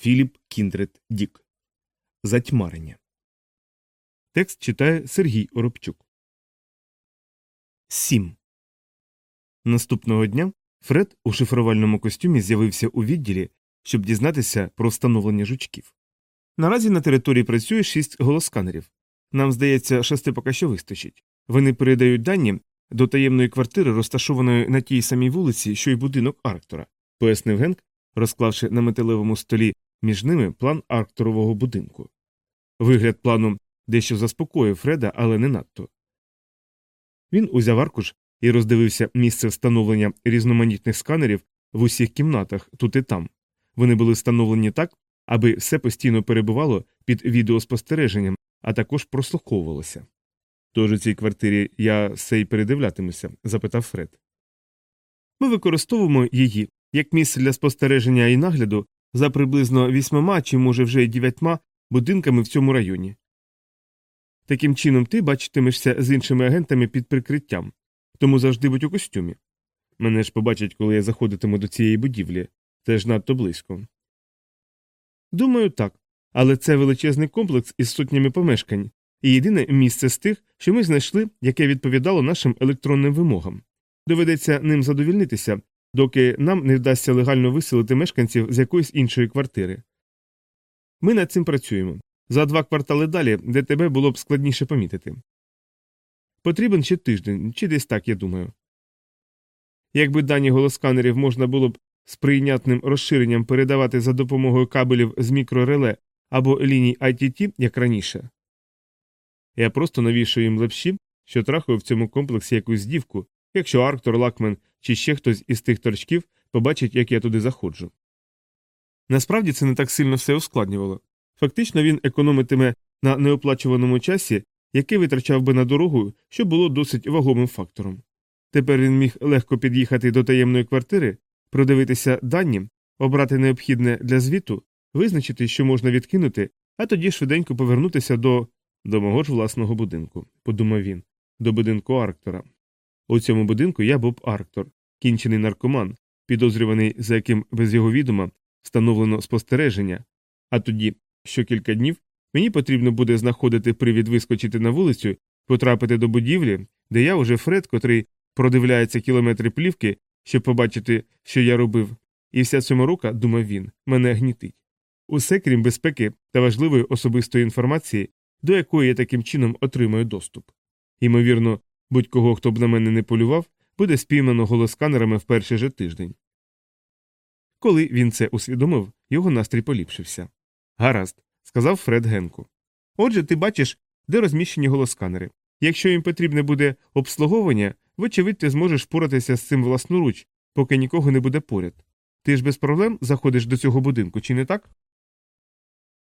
Філіп Кіндрет Дік. Затьмарення. Текст читає Сергій Оробчук. 7. Наступного дня Фред у шифрувальному костюмі з'явився у відділі, щоб дізнатися про встановлення жучків. Наразі на території працює шість голосканерів. Нам здається, шести поки що вистачить. Вони передають дані до таємної квартири, розташованої на тій самій вулиці, що й будинок Арктора, пояснив Генк, розклавши на металевому столі між ними план Аркторового будинку. Вигляд плану дещо заспокоїв Фреда, але не надто. Він узяв аркуш і роздивився місце встановлення різноманітних сканерів в усіх кімнатах тут і там. Вони були встановлені так, аби все постійно перебувало під відеоспостереженням, а також прослуховувалося. Тож у цій квартирі я все й передивлятимуся? запитав Фред. Ми використовуємо її як місце для спостереження і нагляду за приблизно вісьмома чи, може, вже й дев'ятьма будинками в цьому районі. Таким чином ти бачитимешся з іншими агентами під прикриттям, тому завжди будь у костюмі. Мене ж побачать, коли я заходитиму до цієї будівлі, це ж надто близько. Думаю, так. Але це величезний комплекс із сотнями помешкань, і єдине місце з тих, що ми знайшли, яке відповідало нашим електронним вимогам. Доведеться ним задовільнитися, доки нам не вдасться легально виселити мешканців з якоїсь іншої квартири. Ми над цим працюємо. За два квартали далі, де тебе було б складніше помітити. Потрібен ще тиждень, чи десь так, я думаю. Якби дані голосканерів можна було б з прийнятним розширенням передавати за допомогою кабелів з мікрореле або ліній ITT, як раніше. Я просто навішую їм лепші, що трахаю в цьому комплексі якусь дівку, якщо Арктор, Лакмен чи ще хтось із тих торчків побачить, як я туди заходжу. Насправді це не так сильно все ускладнювало. Фактично він економитиме на неоплачуваному часі, який витрачав би на дорогу, що було досить вагомим фактором. Тепер він міг легко під'їхати до таємної квартири, продивитися дані, обрати необхідне для звіту, визначити, що можна відкинути, а тоді швиденько повернутися до до мого ж власного будинку, подумав він, до будинку Арктора. У цьому будинку я Боб Арктор, кінчений наркоман, підозрюваний, за яким без його відома встановлено спостереження, а тоді, що кілька днів, мені потрібно буде знаходити привід вискочити на вулицю, потрапити до будівлі, де я уже Фред, котрий продивляється кілометри плівки, щоб побачити, що я робив, і вся цьому рука, думав він, мене гнітить. Усе крім безпеки та важливої особистої інформації, до якої я таким чином отримаю доступ. Ймовірно, будь-кого, хто б на мене не полював, буде спіймано голосканерами в перший же тиждень. Коли він це усвідомив, його настрій поліпшився. Гаразд, сказав Фред Генку. Отже, ти бачиш, де розміщені голосканери. Якщо їм потрібне буде обслуговування, вочевидь, ти зможеш поратися з цим власноруч, поки нікого не буде поряд. Ти ж без проблем заходиш до цього будинку, чи не так?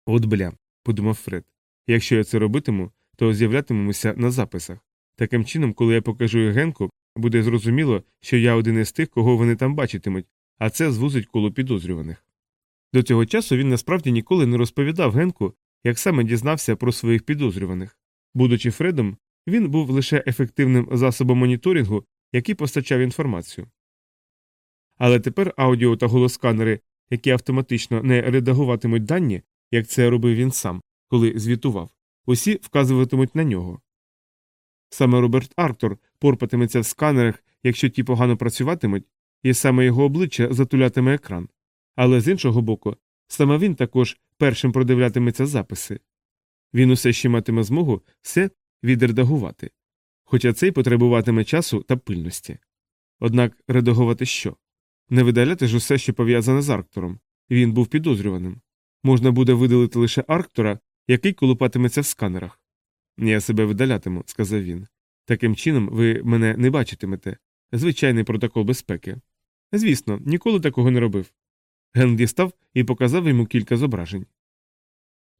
От бля, подумав Фред. Якщо я це робитиму, то з'являтимемося на записах. Таким чином, коли я покажу Генку, буде зрозуміло, що я один із тих, кого вони там бачитимуть, а це звузить коло підозрюваних. До цього часу він насправді ніколи не розповідав Генку, як саме дізнався про своїх підозрюваних. Будучи Фредом, він був лише ефективним засобом моніторингу, який постачав інформацію. Але тепер аудіо та голосканери, які автоматично не редагуватимуть дані, як це робив він сам, коли звітував, усі вказуватимуть на нього. Саме Роберт Арктор порпатиметься в сканерах, якщо ті погано працюватимуть, і саме його обличчя затулятиме екран. Але з іншого боку, саме він також першим продивлятиметься записи. Він усе ще матиме змогу все відредагувати, хоча це й потребуватиме часу та пильності. Однак редагувати що? Не видаляти ж усе, що пов'язане з Арктором. Він був підозрюваним. Можна буде видалити лише Арктора, який колупатиметься в сканерах. Я себе видалятиму, сказав він. Таким чином, ви мене не бачитимете. Звичайний протокол безпеки. Звісно, ніколи такого не робив. Ген дістав і показав йому кілька зображень.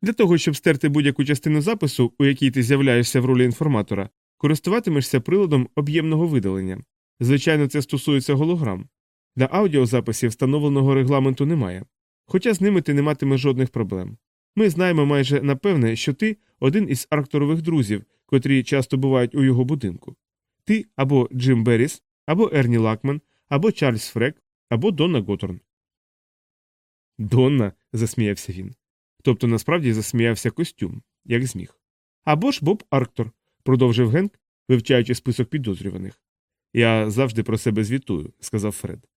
Для того, щоб стерти будь-яку частину запису, у якій ти з'являєшся в ролі інформатора, користуватимешся приладом об'ємного видалення. Звичайно, це стосується голограм. Для аудіозаписів встановленого регламенту немає, хоча з ними ти не матимеш жодних проблем. Ми знаємо майже напевне, що ти один із аркторових друзів, котрі часто бувають у його будинку. Ти або Джим Берріс, або Ерні Лакман, або Чарльз Фрек, або Донна Готорн. Донна. засміявся він. Тобто насправді засміявся костюм, як зміг. Або ж Боб Арктор, продовжив Генк, вивчаючи список підозрюваних. Я завжди про себе звітую, сказав Фред.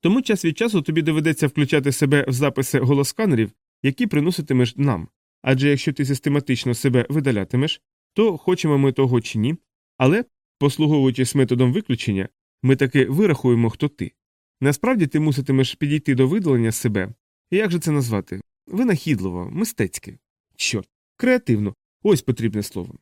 Тому час від часу тобі доведеться включати себе в записи голосканерів, які приноситимеш нам. Адже якщо ти систематично себе видалятимеш, то хочемо ми того чи ні, але, послуговуючись методом виключення, ми таки вирахуємо, хто ти. Насправді ти муситимеш підійти до видалення себе, як же це назвати? Винахідливо, мистецьке. Чорт, креативно, ось потрібне слово.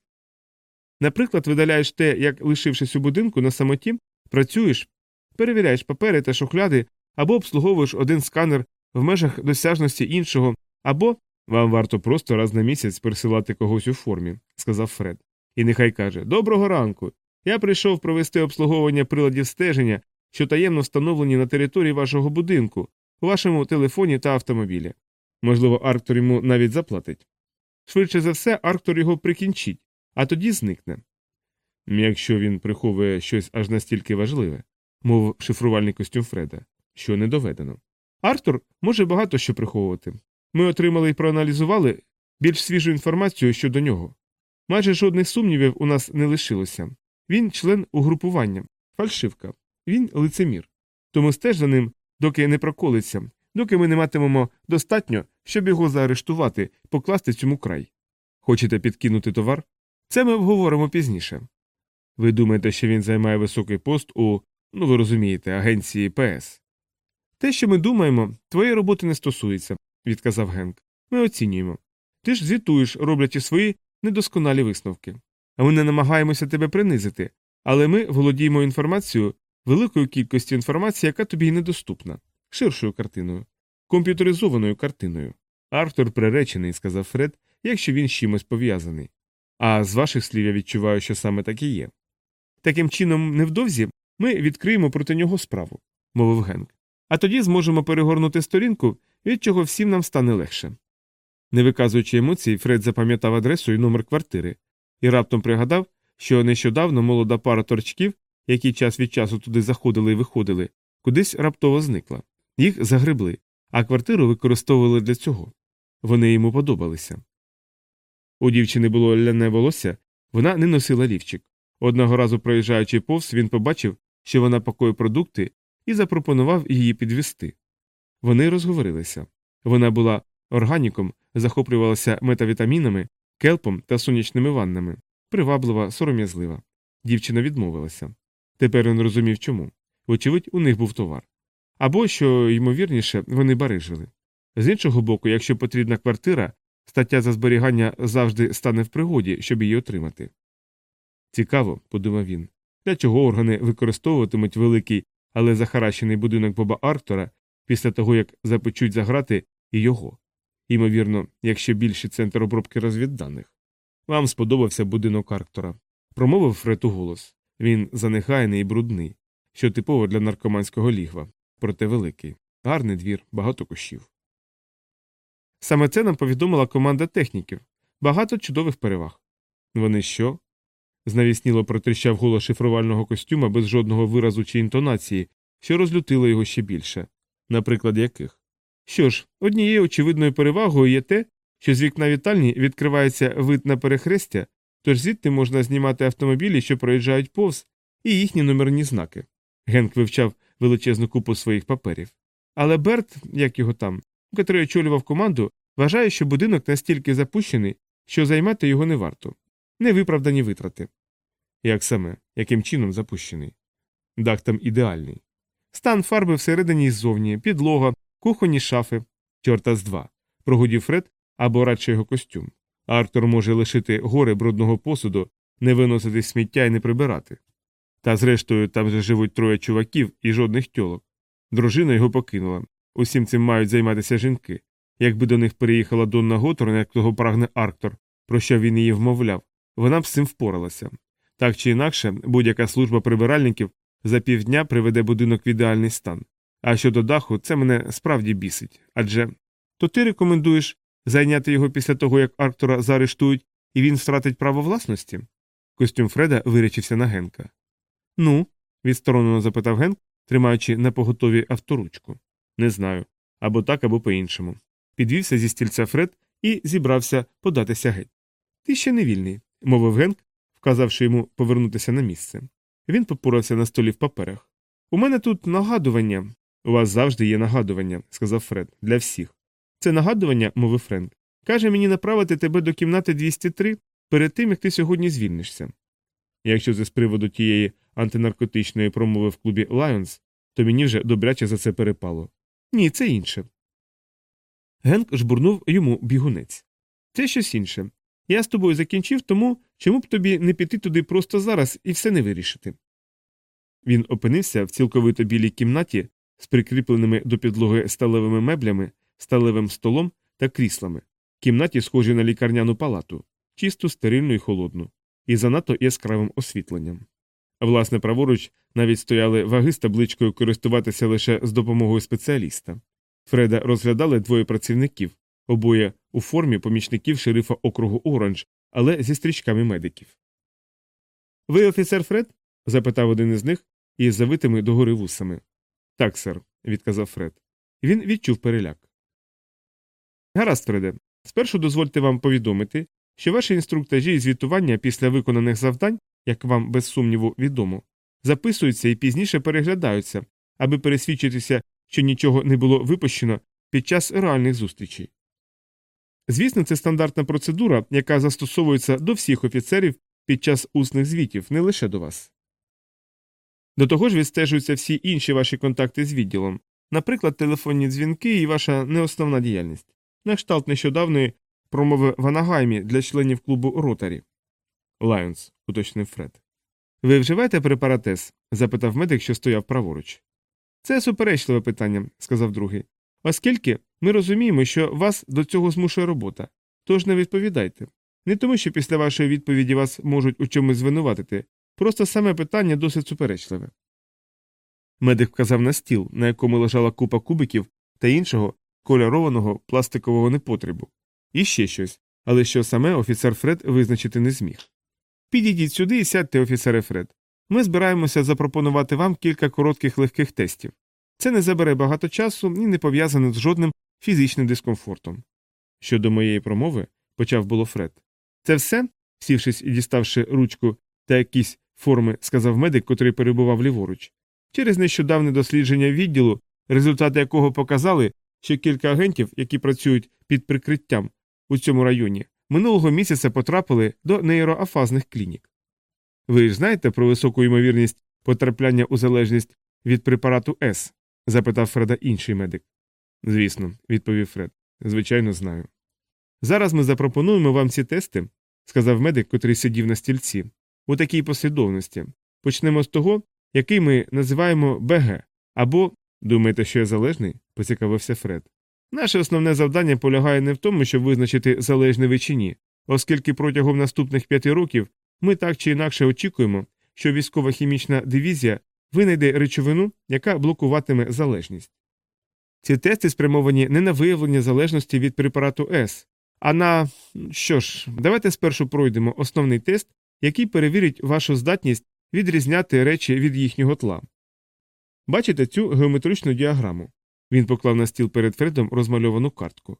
Наприклад, видаляєш те, як лишившись у будинку на самоті, працюєш, перевіряєш папери та шухляди, або обслуговуєш один сканер в межах досяжності іншого, або вам варто просто раз на місяць присилати когось у формі, сказав Фред. І нехай каже Доброго ранку. Я прийшов провести обслуговування приладів стеження, що таємно встановлені на території вашого будинку, у вашому телефоні та автомобілі. Можливо, Арктор йому навіть заплатить. Швидше за все, Арктор його прикінчить, а тоді зникне. Якщо він приховує щось аж настільки важливе, мов шифрувальний костюм Фреда, що не доведено. Арктор може багато що приховувати. Ми отримали і проаналізували більш свіжу інформацію щодо нього. Майже жодних сумнівів у нас не лишилося. Він член угрупування, фальшивка, він лицемір. Тому стеж за ним, доки не проколиться, доки ми не матимемо достатньо, щоб його заарештувати, покласти цьому край. Хочете підкинути товар? Це ми обговоримо пізніше. Ви думаєте, що він займає високий пост у, ну ви розумієте, агенції ПС? Те, що ми думаємо, твоєї роботи не стосується, відказав Генк. Ми оцінюємо. Ти ж звітуєш, роблячи свої недосконалі висновки. А ми не намагаємося тебе принизити, але ми володіємо інформацією, великою кількістю інформації, яка тобі й недоступна, ширшою картиною, комп'ютеризованою картиною. Арктор приречений, сказав Фред, якщо він з чимось пов'язаний. А з ваших слів я відчуваю, що саме так і є. Таким чином, невдовзі ми відкриємо проти нього справу, мовив Генк. А тоді зможемо перегорнути сторінку, від чого всім нам стане легше. Не виказуючи емоцій, Фред запам'ятав адресу і номер квартири, і раптом пригадав, що нещодавно молода пара торчків, які час від часу туди заходили і виходили, кудись раптово зникла. Їх загребли, а квартиру використовували для цього. Вони йому подобалися. У дівчини було ляне волосся, вона не носила лівчик. Одного разу, проїжджаючи повз, він побачив, що вона пакує продукти, і запропонував її підвести. Вони розговорилися. Вона була органіком, захоплювалася метавітамінами, келпом та сонячними ваннами, приваблива, сором'язлива. Дівчина відмовилася. Тепер він розумів чому. Вочевидь, у них був товар. Або, що ймовірніше, вони барижили. З іншого боку, якщо потрібна квартира, стаття за зберігання завжди стане в пригоді, щоб її отримати. Цікаво, подумав він, для чого органи використовуватимуть великий, але захаращений будинок Боба Арктора після того, як запечуть заграти і його. Ймовірно, якщо більший центр обробки розвідданих. Вам сподобався будинок Арктора, промовив Фред у голос. Він занехайний і брудний, що типово для наркоманського лігва, проте великий, гарний двір, багато кущів. Саме це нам повідомила команда техніків багато чудових переваг. Вони що? Знавісніло протріщав голос шифрувального костюма без жодного виразу чи інтонації, що розлютило його ще більше. Наприклад, яких? Що ж, однією очевидною перевагою є те, що з вікна вітальні відкривається вид на перехрестя, тож звідти можна знімати автомобілі, що проїжджають повз, і їхні номерні знаки. Генк вивчав величезну купу своїх паперів. Але Берт, як його там, котрий очолював команду, вважає, що будинок настільки запущений, що займати його не варто. Невиправдані витрати. Як саме, яким чином запущений? Дах там ідеальний. Стан фарби всередині і ззовні, підлога, кухонні шафи, чорта з два, прогудів Фред або радше його костюм. Артур може лишити гори брудного посуду, не виносити сміття і не прибирати. Та зрештою там же живуть троє чуваків і жодних тьолок. Дружина його покинула. Усім цим мають займатися жінки. Якби до них переїхала Донна Готорн, як того прагне Арктор, про що він її вмовляв, вона б з цим впоралася. Так чи інакше, будь-яка служба прибиральників за півдня приведе будинок в ідеальний стан. А щодо даху, це мене справді бісить. Адже то ти рекомендуєш зайняти його після того, як Арктора заарештують, і він втратить право власності? Костюм Фреда вирячився на Генка. Ну, відсторонено запитав Генк, тримаючи на поготові авторучку. Не знаю. Або так, або по іншому. Підвівся зі стільця Фред і зібрався податися геть. Ти ще не вільний, мовив Генк, вказавши йому повернутися на місце. Він попурався на столі в паперах. У мене тут нагадування. У вас завжди є нагадування, сказав Фред, для всіх. Це нагадування, мовив Френк. Каже мені направити тебе до кімнати 203 перед тим, як ти сьогодні звільнишся. Якщо це з приводу тієї антинаркотичної промови в клубі Lions, то мені вже добряче за це перепало. Ні, це інше. Генк жбурнув йому бігунець. Це щось інше. Я з тобою закінчив, тому чому б тобі не піти туди просто зараз і все не вирішити. Він опинився в цілковито білій кімнаті з прикріпленими до підлоги сталевими меблями, сталевим столом та кріслами, кімнаті, схожій на лікарняну палату, чисту, стерильну і холодну, і занадто яскравим освітленням. Власне, праворуч навіть стояли ваги з табличкою користуватися лише з допомогою спеціаліста. Фреда розглядали двоє працівників, обоє у формі помічників шерифа округу Оранж, але зі стрічками медиків. Ви офіцер Фред? запитав один із них із завитими догори вусами. Так, сер, відказав Фред. Він відчув переляк. Гаразд, Фреде. Спершу дозвольте вам повідомити, що ваші інструктажі і звітування після виконаних завдань, як вам без сумніву відомо, записуються і пізніше переглядаються, аби пересвідчитися, що нічого не було випущено під час реальних зустрічей. Звісно, це стандартна процедура, яка застосовується до всіх офіцерів під час усних звітів, не лише до вас. До того ж відстежуються всі інші ваші контакти з відділом, наприклад, телефонні дзвінки і ваша неосновна діяльність, на кшталт нещодавної промови в Анагаймі для членів клубу Ротарі. Лайонс, уточнив Фред. Ви вживаєте препаратез? запитав медик, що стояв праворуч. Це суперечливе питання, сказав другий. Оскільки ми розуміємо, що вас до цього змушує робота. Тож не відповідайте. Не тому, що після вашої відповіді вас можуть у чомусь звинуватити, просто саме питання досить суперечливе. Медик вказав на стіл, на якому лежала купа кубиків та іншого кольорованого пластикового непотребу. І ще щось, але що саме офіцер Фред визначити не зміг. Підійдіть сюди і сядьте, офіцере Фред. Ми збираємося запропонувати вам кілька коротких легких тестів. Це не забере багато часу і не пов'язане з жодним фізичним дискомфортом. Щодо моєї промови, почав було Фред. Це все, сівшись і діставши ручку та якісь форми, сказав медик, котрий перебував ліворуч. Через нещодавне дослідження відділу, результати якого показали, що кілька агентів, які працюють під прикриттям у цьому районі, минулого місяця потрапили до нейроафазних клінік. Ви ж знаєте про високу ймовірність потрапляння у залежність від препарату С? Запитав Фреда інший медик. Звісно, відповів Фред. Звичайно, знаю. Зараз ми запропонуємо вам ці тести, сказав медик, котрий сидів на стільці, у такій послідовності. Почнемо з того, який ми називаємо БГ, або думаєте, що я залежний? поцікавився Фред. Наше основне завдання полягає не в тому, щоб визначити залежний ви чи ні, оскільки протягом наступних п'яти років ми так чи інакше очікуємо, що військова хімічна дивізія винайде речовину, яка блокуватиме залежність. Ці тести спрямовані не на виявлення залежності від препарату С, а на що ж, давайте спершу пройдемо основний тест, який перевірить вашу здатність відрізняти речі від їхнього тла. Бачите цю геометричну діаграму. Він поклав на стіл перед Фредом розмальовану картку.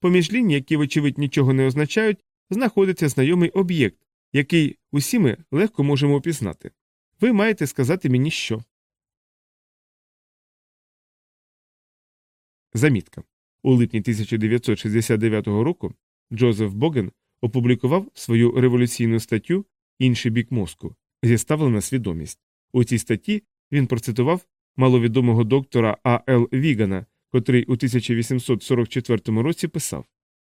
Поміж ліній, які, вочевидь, нічого не означають, знаходиться знайомий об'єкт, який усі ми легко можемо опізнати. Ви маєте сказати мені що. Замітка. У липні 1969 року Джозеф Боген опублікував свою революційну статтю Інший бік мозку зіставлена свідомість. У цій статті він процитував маловідомого доктора А. Л. Вігана, котрий у 1844 році писав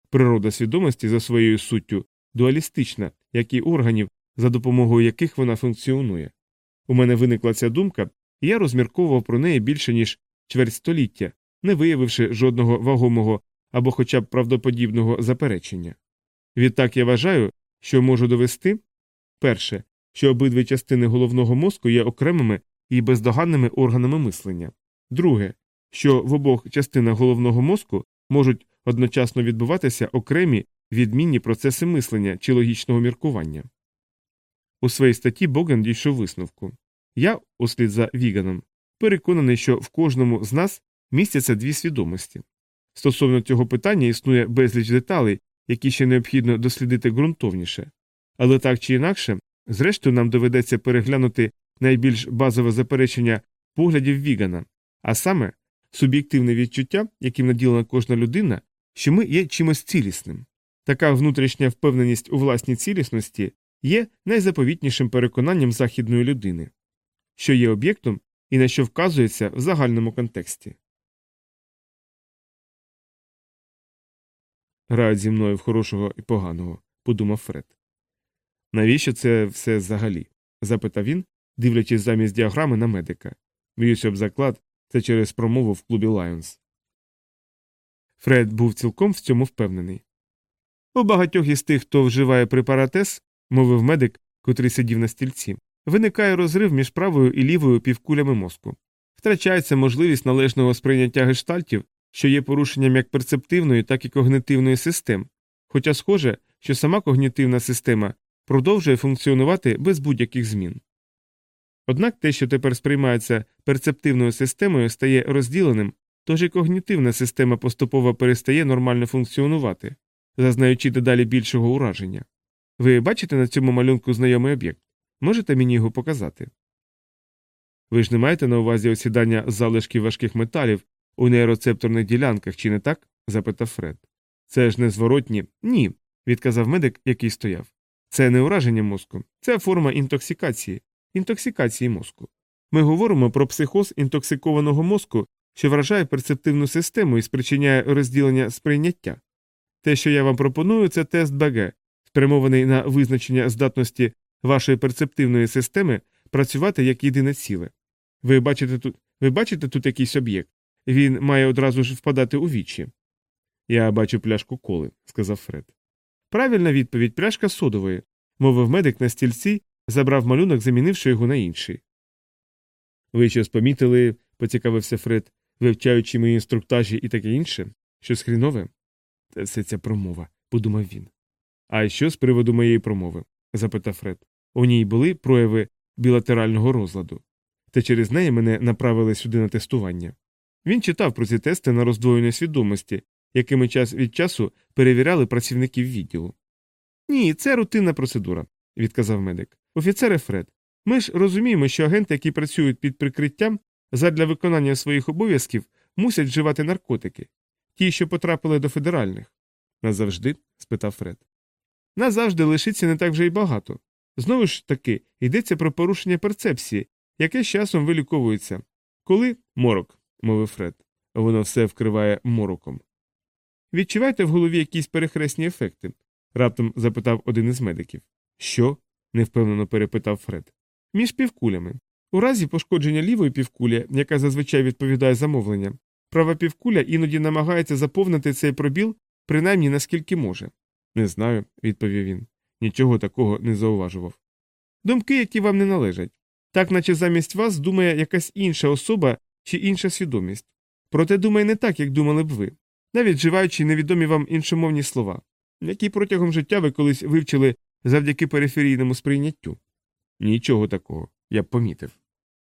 Природа свідомості за своєю суттю дуалістична, як і органів, за допомогою яких вона функціонує. У мене виникла ця думка, і я розмірковував про неї більше, ніж чверть століття, не виявивши жодного вагомого або хоча б правдоподібного заперечення. Відтак я вважаю, що можу довести перше, що обидві частини головного мозку є окремими і бездоганними органами мислення, друге, що в обох частинах головного мозку можуть одночасно відбуватися окремі відмінні процеси мислення чи логічного міркування. У своїй статті Боген дійшов висновку я, услід за Віганом, переконаний, що в кожному з нас містяться дві свідомості. Стосовно цього питання існує безліч деталей, які ще необхідно дослідити ґрунтовніше. Але так чи інакше, зрештою нам доведеться переглянути найбільш базове заперечення поглядів Вігана, а саме суб'єктивне відчуття, яким наділена кожна людина, що ми є чимось цілісним. Така внутрішня впевненість у власній цілісності є найзаповітнішим переконанням західної людини, що є об'єктом і на що вказується в загальному контексті. Грають зі мною в хорошого і поганого, подумав Фред. Навіщо це все взагалі? запитав він, дивлячись замість діаграми на медика. Б'юся об заклад це через промову в клубі Лайонс. Фред був цілком в цьому впевнений. У багатьох із тих, хто вживає препаратес, мовив медик, котрий сидів на стільці, виникає розрив між правою і лівою півкулями мозку. Втрачається можливість належного сприйняття гештальтів, що є порушенням як перцептивної, так і когнитивної систем, хоча схоже, що сама когнітивна система продовжує функціонувати без будь-яких змін. Однак те, що тепер сприймається перцептивною системою, стає розділеним, тож і когнітивна система поступово перестає нормально функціонувати, зазнаючи дедалі більшого ураження. Ви бачите на цьому малюнку знайомий об'єкт? Можете мені його показати? Ви ж не маєте на увазі осідання залишків важких металів у нейроцепторних ділянках, чи не так? запитав Фред. Це ж незворотні. Ні, відказав медик, який стояв. Це не ураження мозку, це форма інтоксикації, інтоксикації мозку. Ми говоримо про психоз інтоксикованого мозку, що вражає перцептивну систему і спричиняє розділення сприйняття. Те, що я вам пропоную, це тест БГ, спрямований на визначення здатності вашої перцептивної системи працювати як єдине ціле. Ви бачите тут, ви бачите тут якийсь об'єкт? Він має одразу ж впадати у вічі. Я бачу пляшку коли, сказав Фред. Правильна відповідь пляшка содової, мовив медик на стільці, забрав малюнок, замінивши його на інший. Ви щось помітили, поцікавився Фред, вивчаючи мої інструктажі і таке інше, щось хрінове? Це все ця промова, подумав він. А що з приводу моєї промови? запитав Фред. У ній були прояви білатерального розладу, та через неї мене направили сюди на тестування. Він читав про ці тести на роздвоєній свідомості, якими час від часу перевіряли працівників відділу. Ні, це рутинна процедура, відказав медик. Офіцере Фред. Ми ж розуміємо, що агенти, які працюють під прикриттям, задля виконання своїх обов'язків мусять вживати наркотики, ті, що потрапили до федеральних. Назавжди? спитав Фред. Назавжди лишиться не так вже й багато. Знову ж таки, йдеться про порушення перцепції, яке з часом виліковується. Коли морок, мовив Фред. Воно все вкриває мороком. Відчуваєте в голові якісь перехресні ефекти? раптом запитав один із медиків. Що? невпевнено перепитав Фред. Між півкулями. У разі пошкодження лівої півкулі, яка зазвичай відповідає замовлення, права півкуля іноді намагається заповнити цей пробіл принаймні наскільки може. Не знаю, відповів він. Нічого такого не зауважував. Думки, які вам не належать. Так, наче замість вас думає якась інша особа чи інша свідомість. Проте думає не так, як думали б ви, навіть вживаючи невідомі вам іншомовні слова, які протягом життя ви колись вивчили завдяки периферійному сприйняттю. Нічого такого, я б помітив.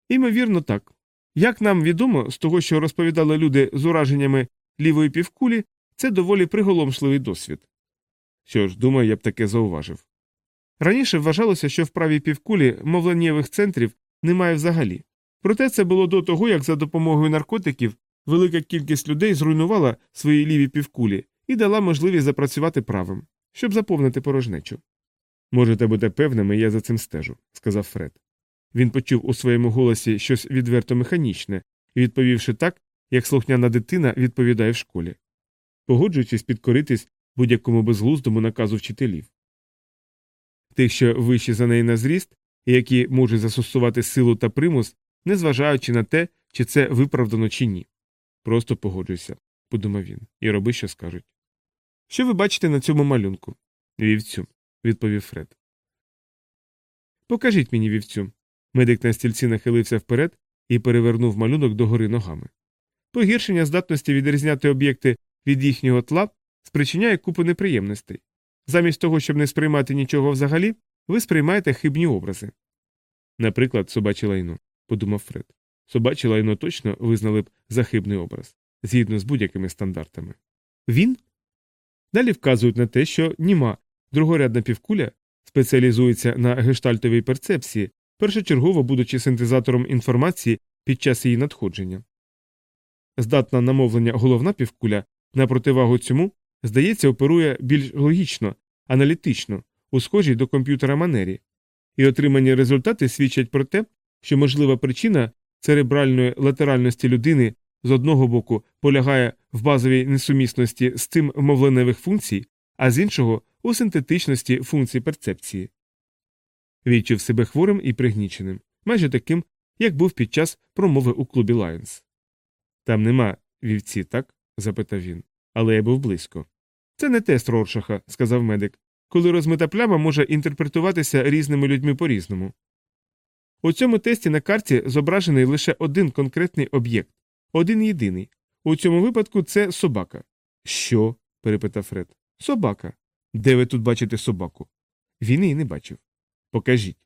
Імовірно, так. Як нам відомо, з того, що розповідали люди з ураженнями лівої півкулі, це доволі приголомшливий досвід. Що ж, думаю, я б таке зауважив. Раніше вважалося, що в правій півкулі мовленнєвих центрів немає взагалі. Проте це було до того, як за допомогою наркотиків велика кількість людей зруйнувала свої ліві півкулі і дала можливість запрацювати правим, щоб заповнити порожнечу. Можете бути певними, я за цим стежу, сказав Фред. Він почув у своєму голосі щось відверто механічне відповівши так, як слухняна дитина відповідає в школі, погоджуючись підкоритись будь-якому безглуздому наказу вчителів. Тих, що вищі за неї на зріст, і які можуть застосувати силу та примус, незважаючи на те, чи це виправдано чи ні. Просто погоджуйся, подумав він, і роби, що скажуть. Що ви бачите на цьому малюнку? Вівцю, відповів Фред. Покажіть мені вівцю. Медик на стільці нахилився вперед і перевернув малюнок догори ногами. Погіршення здатності відрізняти об'єкти від їхнього тла спричиняє купу неприємностей. Замість того, щоб не сприймати нічого взагалі, ви сприймаєте хибні образи. Наприклад, собаче лайно, подумав Фред. Собаче лайно точно визнали б за хибний образ. згідно з будь-якими стандартами. Він далі вказують на те, що німа другорядна півкуля спеціалізується на гештальтовій перцепції, першочергово будучи синтезатором інформації під час її надходження. Здатна на мовлення головна півкуля на противагу цьому, здається, оперує більш логічно, аналітично, у схожій до комп'ютера манері, і отримані результати свідчать про те, що можлива причина церебральної латеральності людини з одного боку полягає в базовій несумісності з цим мовленевих функцій, а з іншого у синтетичності функцій перцепції. Відчув себе хворим і пригніченим, майже таким, як був під час промови у клубі Лайонс. Там нема вівці, так? запитав він. Але я був близько. Це не тест Роршаха, сказав медик, коли розмита пляма може інтерпретуватися різними людьми по різному. У цьому тесті на карті зображений лише один конкретний об'єкт, один єдиний. У цьому випадку це собака. Що? перепитав Фред. Собака. Де ви тут бачите собаку? Він її не бачив. Покажіть.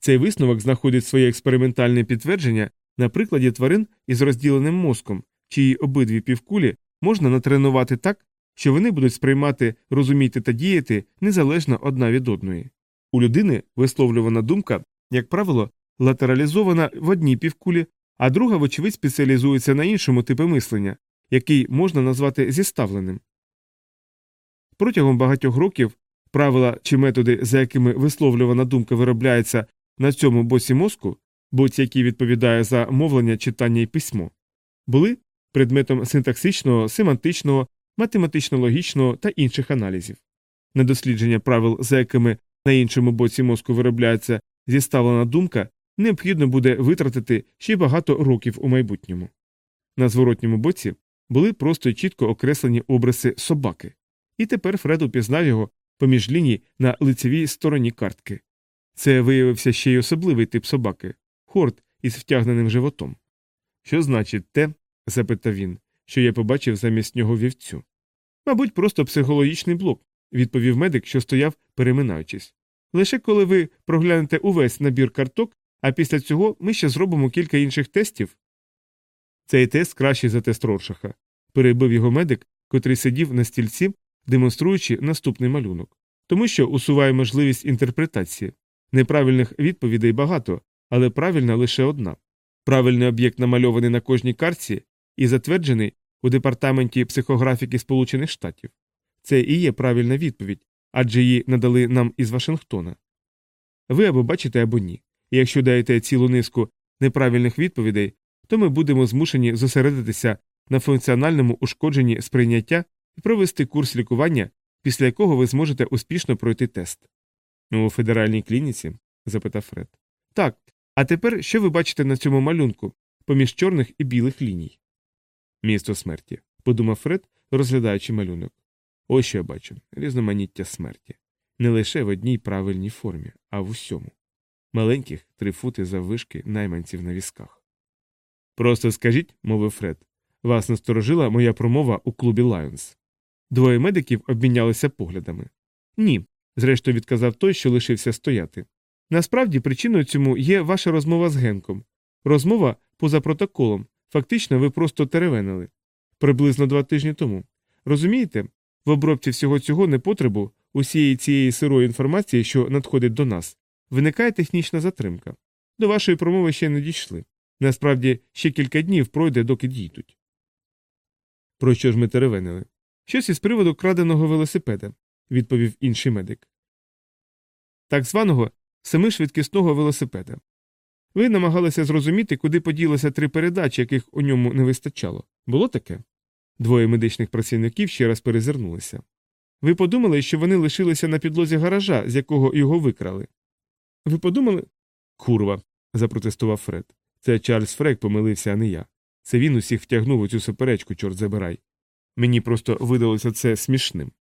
Цей висновок знаходить своє експериментальне підтвердження на прикладі тварин із розділеним мозком, чиї обидві півкулі можна натренувати так, що вони будуть сприймати, розуміти та діяти незалежно одна від одної. У людини висловлювана думка, як правило, латералізована в одній півкулі, а друга, вочевидь, спеціалізується на іншому типі мислення, який можна назвати зіставленим. Протягом багатьох років правила чи методи, за якими висловлювана думка виробляється на цьому боці мозку, боці, який відповідає за мовлення, читання і письмо, були предметом синтаксичного, семантичного, математично-логічного та інших аналізів. На дослідження правил, за якими на іншому боці мозку виробляється зіставлена думка, необхідно буде витратити ще багато років у майбутньому. На зворотньому боці були просто й чітко окреслені обриси собаки, і тепер Фред упізнав його поміж ліній на лицевій стороні картки. Це виявився ще й особливий тип собаки хорд із втягненим животом. Що значить те, запитав він, що я побачив замість нього вівцю. Мабуть, просто психологічний блок, відповів медик, що стояв, переминаючись. Лише коли ви проглянете увесь набір карток, а після цього ми ще зробимо кілька інших тестів. Цей тест кращий за тест Роршаха, перебив його медик, котрий сидів на стільці, демонструючи наступний малюнок, тому що усуває можливість інтерпретації. Неправильних відповідей багато, але правильна лише одна. Правильний об'єкт намальований на кожній картці і затверджений у департаменті психографіки Сполучених Штатів. Це і є правильна відповідь, адже її надали нам із Вашингтона. Ви або бачите, або ні. І якщо даєте цілу низку неправильних відповідей, то ми будемо змушені зосередитися на функціональному ушкодженні сприйняття і провести курс лікування, після якого ви зможете успішно пройти тест. У федеральній клініці? запитав Фред. Так. А тепер що ви бачите на цьому малюнку поміж чорних і білих ліній? Місто смерті, подумав Фред, розглядаючи малюнок. Ось що я бачу різноманіття смерті. Не лише в одній правильній формі, а в усьому. Маленьких три фути заввишки найманців на візках. Просто скажіть, мовив Фред, вас насторожила моя промова у клубі Лайонс. Двоє медиків обмінялися поглядами. Ні, зрештою відказав той, що лишився стояти. Насправді причиною цьому є ваша розмова з Генком. Розмова поза протоколом. Фактично, ви просто теревенили. Приблизно два тижні тому. Розумієте, в обробці всього цього непотребу, усієї цієї сирої інформації, що надходить до нас, виникає технічна затримка. До вашої промови ще не дійшли. Насправді, ще кілька днів пройде, доки дійдуть. Про що ж ми теревенили? Щось із приводу краденого велосипеда, відповів інший медик. Так званого семишвидкісного велосипеда. Ви намагалися зрозуміти, куди поділися три передачі, яких у ньому не вистачало. Було таке? Двоє медичних працівників ще раз перезирнулися. Ви подумали, що вони лишилися на підлозі гаража, з якого його викрали. Ви подумали. Курва. запротестував Фред. Це Чарльз Фрек помилився, а не я. Це він усіх втягнув у цю суперечку, чорт забирай. Мені просто видалося це смішним.